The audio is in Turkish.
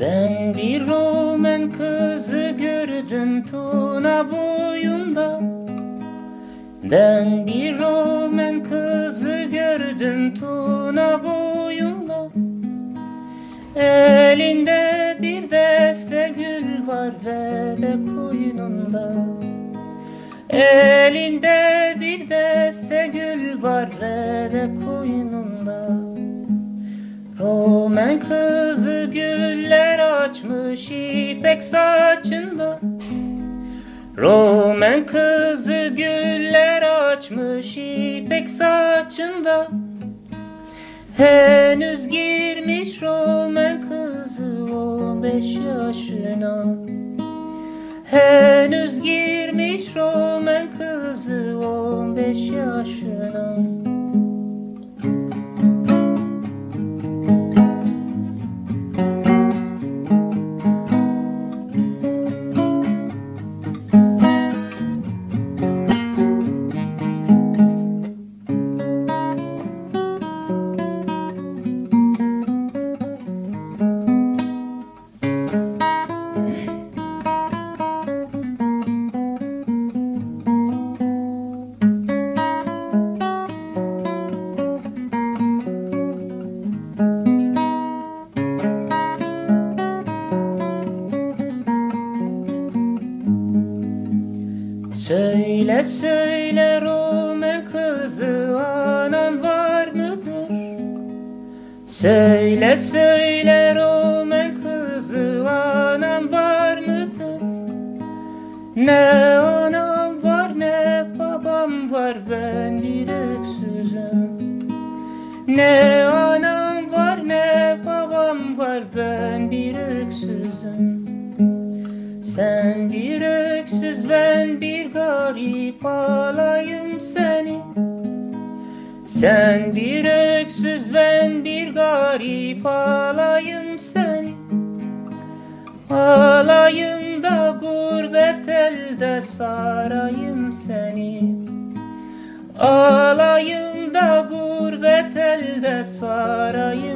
Ben bir Roman kızı gördüm Tuna boyunda. Ben bir Roman kızı gördüm Tuna boyunda. Elinde bir deste gül var ve de koynunda. Elinde bir deste gül var ve de Roman kızı güller açmış ipek saçında. Roman kızı güller açmış ipek saçında. Henüz girmiş Roman kızı on beş yaşına. Henüz girmiş Söyle söyle Rome kızı anan var mıdır? Söyle söyle Rome kızı anan var mıdır? Ne anam var ne babam var ben bir öksüzüm Ne anam bir öksüz ben bir garip alayım seni. Sen bir öksüz ben bir garip alayım seni. Alayım da gurbet elde sarayım seni. Alayım da gurbet elde sarayım